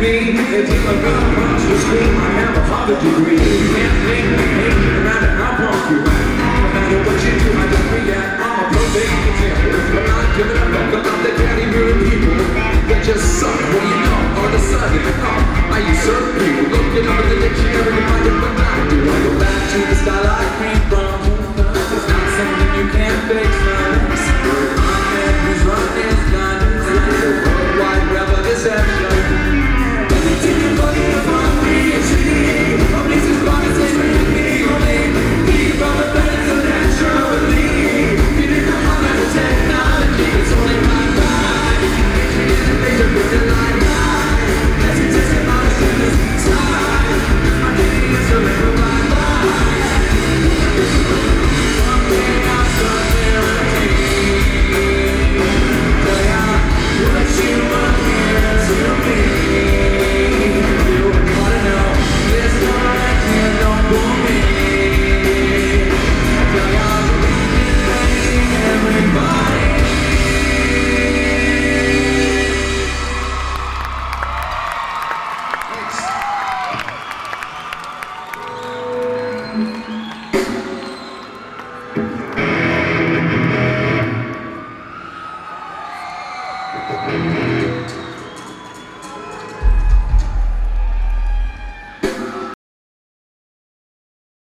me It's either gonna punch or scream. I have a father degree. You can't blame me No matter how punk you act No matter what you do I don't react I'm a perfect example. But not giving a fuck about the dirty rude people. That just suck Well you know all the a sudden oh, I usurp you.